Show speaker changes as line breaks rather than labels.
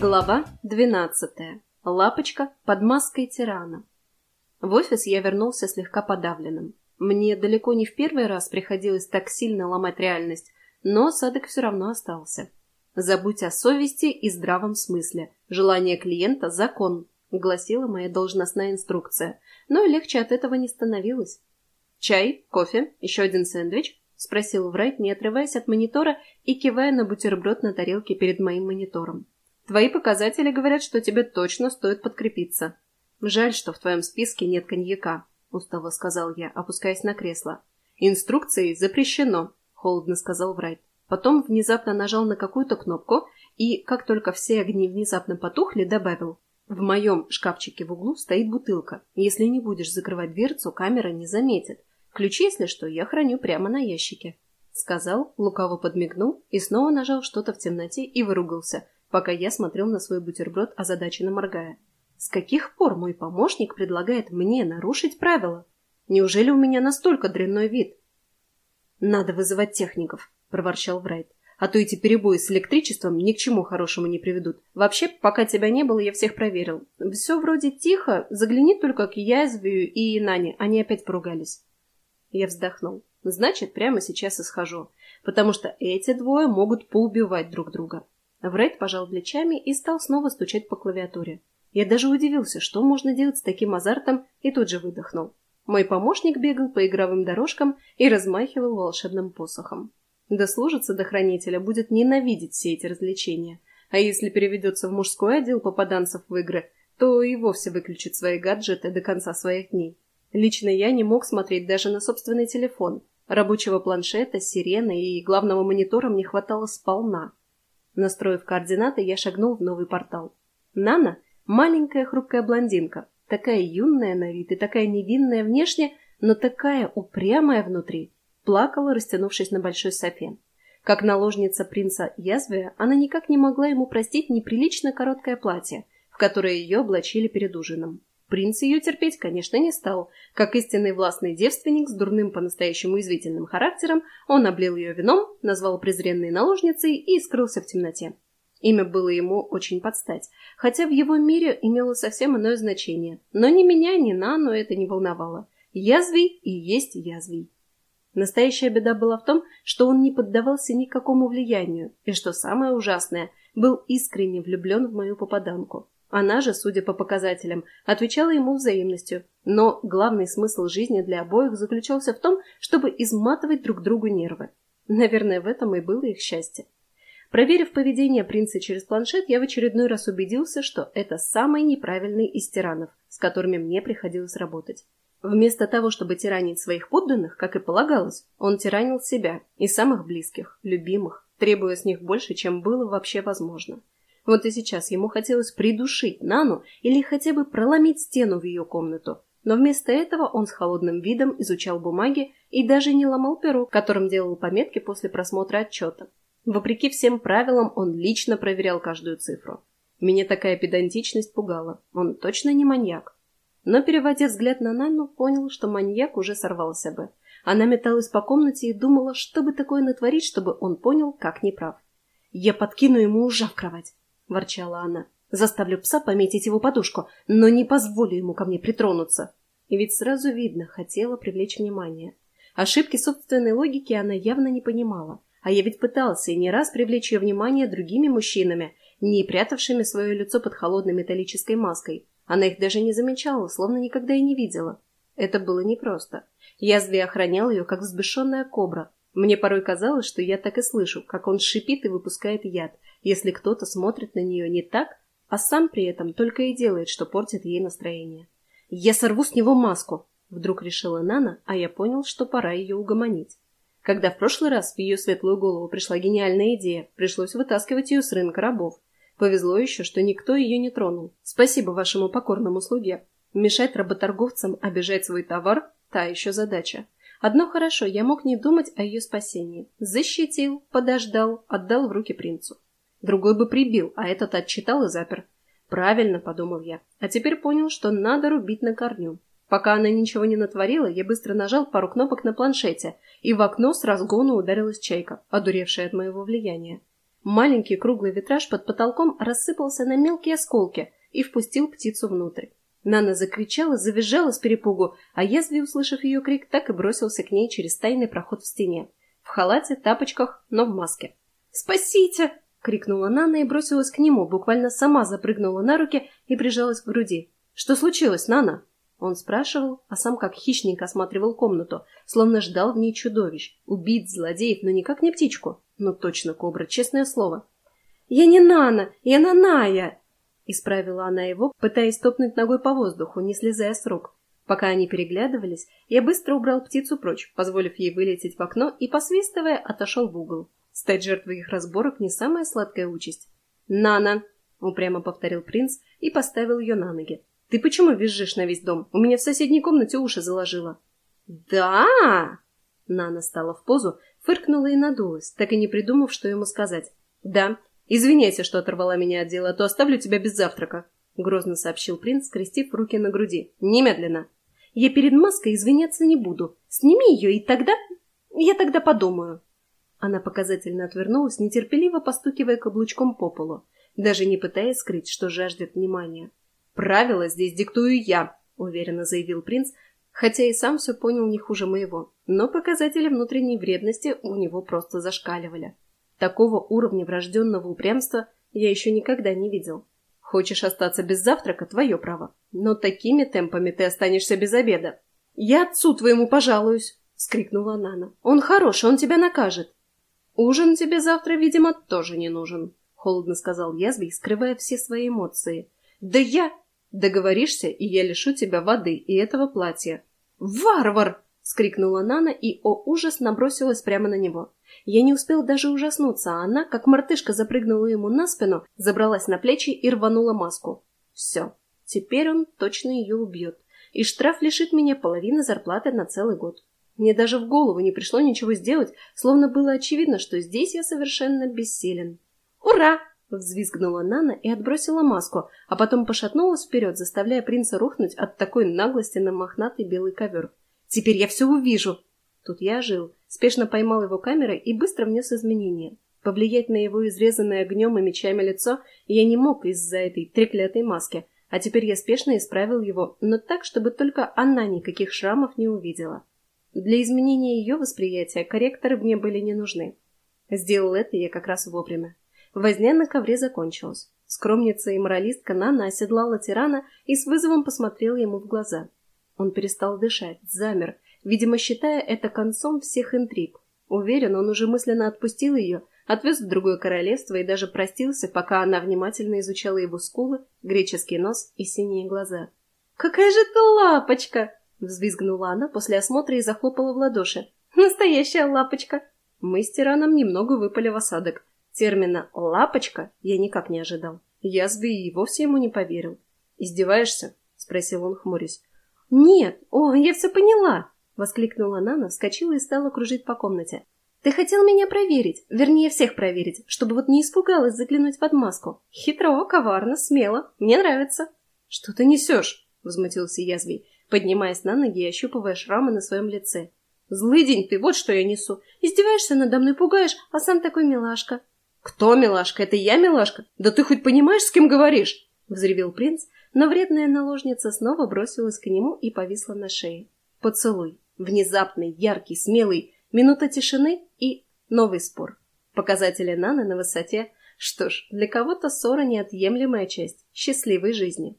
Глава 12. Лапочка под маской тирана. В офис я вернулся слегка подавленным. Мне далеко не в первый раз приходилось так сильно ломать реальность, но осадок все равно остался. «Забудь о совести и здравом смысле. Желание клиента – закон», – гласила моя должностная инструкция. Но легче от этого не становилось. «Чай? Кофе? Еще один сэндвич?» – спросил Врайт, не отрываясь от монитора и кивая на бутерброд на тарелке перед моим монитором. Твои показатели говорят, что тебе точно стоит подкрепиться. Жаль, что в твоем списке нет коньяка, устало сказал я, опускаясь на кресло. Инструкцией запрещено, холодно сказал Врайт. Потом внезапно нажал на какую-то кнопку и, как только все огни внезапно потухли, добавил. В моем шкафчике в углу стоит бутылка. Если не будешь закрывать дверцу, камера не заметит. Ключи, если что, я храню прямо на ящике. Сказал, лукаво подмигнул и снова нажал что-то в темноте и выругался, пока я смотрел на свой бутерброд, озадаченно моргая. С каких пор мой помощник предлагает мне нарушить правила? Неужели у меня настолько дрянной вид? «Надо вызывать техников», — проворчал Врайт. «А то эти перебои с электричеством ни к чему хорошему не приведут. Вообще, пока тебя не было, я всех проверил. Все вроде тихо, загляни только к Язвию и Нане, они опять поругались». Я вздохнул. «Значит, прямо сейчас и схожу, потому что эти двое могут поубивать друг друга. Врейд пожал плечами и стал снова стучать по клавиатуре. Я даже удивился, что можно делать с таким азартом, и тут же выдохнул. Мой помощник бегал по игровым дорожкам и размахивал волшебным посохом. Дослужится до хранителя, будет ненавидеть все эти развлечения. А если переведется в мужской отдел попаданцев в игры, то и вовсе выключит свои гаджеты до конца своих дней. Лично я не мог смотреть даже на собственный телефон. Рабочего планшета, сирены и главного монитора мне хватало сполна. Настроив координаты, я шагнул в новый портал. Нана — маленькая хрупкая блондинка, такая юная на вид и такая невинная внешне, но такая упрямая внутри, плакала, растянувшись на большой софе. Как наложница принца Язвия, она никак не могла ему простить неприлично короткое платье, в которое ее облачили перед ужином. Принц ее терпеть, конечно, не стал. Как истинный властный девственник с дурным по-настоящему извительным характером, он облил ее вином, назвал презренной наложницей и скрылся в темноте. Имя было ему очень подстать, хотя в его мире имело совсем иное значение. Но ни меня, ни Нану это не волновало. Язвий и есть язвий. Настоящая беда была в том, что он не поддавался никакому влиянию, и, что самое ужасное, был искренне влюблен в мою попаданку. Она же, судя по показателям, отвечала ему взаимностью. Но главный смысл жизни для обоих заключался в том, чтобы изматывать друг другу нервы. Наверное, в этом и было их счастье. Проверив поведение принца через планшет, я в очередной раз убедился, что это самый неправильный из тиранов, с которыми мне приходилось работать. Вместо того, чтобы тиранить своих подданных, как и полагалось, он тиранил себя и самых близких, любимых, требуя с них больше, чем было вообще возможно. Вот и сейчас ему хотелось придушить Нану или хотя бы проломить стену в ее комнату. Но вместо этого он с холодным видом изучал бумаги и даже не ломал перо, которым делал пометки после просмотра отчета. Вопреки всем правилам он лично проверял каждую цифру. Меня такая педантичность пугала. Он точно не маньяк. Но, переводя взгляд на Нану, понял, что маньяк уже сорвался бы. Она металась по комнате и думала, что бы такое натворить, чтобы он понял, как неправ. «Я подкину ему ужа в кровать ворчала она. Заставлю пса пометить его подушку, но не позволю ему ко мне притронуться. И ведь сразу видно, хотела привлечь внимание. Ошибки собственной логики она явно не понимала. А я ведь пытался и не раз привлечь ее внимание другими мужчинами, не прятавшими свое лицо под холодной металлической маской. Она их даже не замечала, словно никогда и не видела. Это было непросто. Язви охранял ее, как взбешенная кобра. Мне порой казалось, что я так и слышу, как он шипит и выпускает яд, если кто-то смотрит на нее не так, а сам при этом только и делает, что портит ей настроение. «Я сорву с него маску!» — вдруг решила Нана, а я понял, что пора ее угомонить. Когда в прошлый раз в ее светлую голову пришла гениальная идея, пришлось вытаскивать ее с рынка рабов. Повезло еще, что никто ее не тронул. Спасибо вашему покорному слуге. Мешать работорговцам обижать свой товар – та еще задача. Одно хорошо, я мог не думать о ее спасении. Защитил, подождал, отдал в руки принцу. Другой бы прибил, а этот отчитал и запер. Правильно, подумал я. А теперь понял, что надо рубить на корню. Пока она ничего не натворила, я быстро нажал пару кнопок на планшете, и в окно с разгону ударилась чайка, одуревшая от моего влияния. Маленький круглый витраж под потолком рассыпался на мелкие осколки и впустил птицу внутрь. Нана закричала, завизжала с перепугу, а Язви, услышав ее крик, так и бросился к ней через тайный проход в стене. В халате, тапочках, но в маске. «Спасите!» — крикнула Нана и бросилась к нему, буквально сама запрыгнула на руки и прижалась к груди. «Что случилось, Нана?» Он спрашивал, а сам как хищник осматривал комнату, словно ждал в ней чудовищ, убить злодеев, но никак не птичку. Ну точно, кобра, честное слово. «Я не Нана, я Наная!» Исправила она его, пытаясь топнуть ногой по воздуху, не слезая с рук. Пока они переглядывались, я быстро убрал птицу прочь, позволив ей вылететь в окно и, посвистывая, отошел в угол. Стать жертвой их разборок не самая сладкая участь. «Нана!» — упрямо повторил принц и поставил ее на ноги. «Ты почему визжишь на весь дом? У меня в соседней комнате уши заложило». «Да!» Нана стала в позу, фыркнула и надулась, так и не придумав, что ему сказать. «Да, извиняйся, что оторвала меня от дела, а то оставлю тебя без завтрака», — грозно сообщил принц, скрестив руки на груди. «Немедленно!» «Я перед маской извиняться не буду. Сними ее, и тогда... Я тогда подумаю». Она показательно отвернулась, нетерпеливо постукивая каблучком по полу, даже не пытаясь скрыть, что жаждет внимания. «Правила здесь диктую я», — уверенно заявил принц, хотя и сам все понял не хуже моего, но показатели внутренней вредности у него просто зашкаливали. Такого уровня врожденного упрямства я еще никогда не видел. Хочешь остаться без завтрака – твое право. Но такими темпами ты останешься без обеда. «Я отцу твоему пожалуюсь!» – скрикнула Нана. «Он хороший, он тебя накажет!» «Ужин тебе завтра, видимо, тоже не нужен», – холодно сказал Язви, скрывая все свои эмоции. «Да я...» Договоришься, и я лишу тебя воды и этого платья. «Варвар!» — скрикнула Нана и, о ужас, набросилась прямо на него. Я не успел даже ужаснуться, а она, как мартышка, запрыгнула ему на спину, забралась на плечи и рванула маску. Все, теперь он точно ее убьет, и штраф лишит меня половины зарплаты на целый год. Мне даже в голову не пришло ничего сделать, словно было очевидно, что здесь я совершенно бессилен. «Ура!» Взвизгнула Нана и отбросила маску, а потом пошатнулась вперед, заставляя принца рухнуть от такой наглости на мохнатый белый ковер. «Теперь я все увижу!» Тут я ожил, спешно поймал его камерой и быстро внес изменения. Повлиять на его изрезанное огнем и мечами лицо я не мог из-за этой треклятой маски, а теперь я спешно исправил его, но так, чтобы только она никаких шрамов не увидела. Для изменения ее восприятия корректоры мне были не нужны. Сделал это я как раз вовремя. Возня на ковре закончилась. Скромница и моралистка Нана оседлала тирана и с вызовом посмотрела ему в глаза. Он перестал дышать, замер, видимо, считая это концом всех интриг. Уверен, он уже мысленно отпустил ее, отвез в другое королевство и даже простился, пока она внимательно изучала его скулы, греческий нос и синие глаза. «Какая же ты лапочка!» — взвизгнула она после осмотра и захлопала в ладоши. «Настоящая лапочка!» Мы с тираном немного выпали в осадок. Термина «лапочка» я никак не ожидал. Язби и вовсе ему не поверил. «Издеваешься?» — спросил он, хмурясь. «Нет, о, я все поняла!» — воскликнула Нана, вскочила и стала кружить по комнате. «Ты хотел меня проверить, вернее, всех проверить, чтобы вот не испугалась заглянуть под маску. Хитро, коварно, смело, мне нравится». «Что ты несешь?» — возмутился Язвий, поднимаясь на ноги и ощупывая шрамы на своем лице. «Злый день ты, вот что я несу. Издеваешься надо мной, пугаешь, а сам такой милашка. «Кто, милашка? Это я, милашка? Да ты хоть понимаешь, с кем говоришь?» — взревел принц, но вредная наложница снова бросилась к нему и повисла на шее. Поцелуй. Внезапный, яркий, смелый. Минута тишины и новый спор. Показатели Наны на высоте. Что ж, для кого-то ссора неотъемлемая часть счастливой жизни.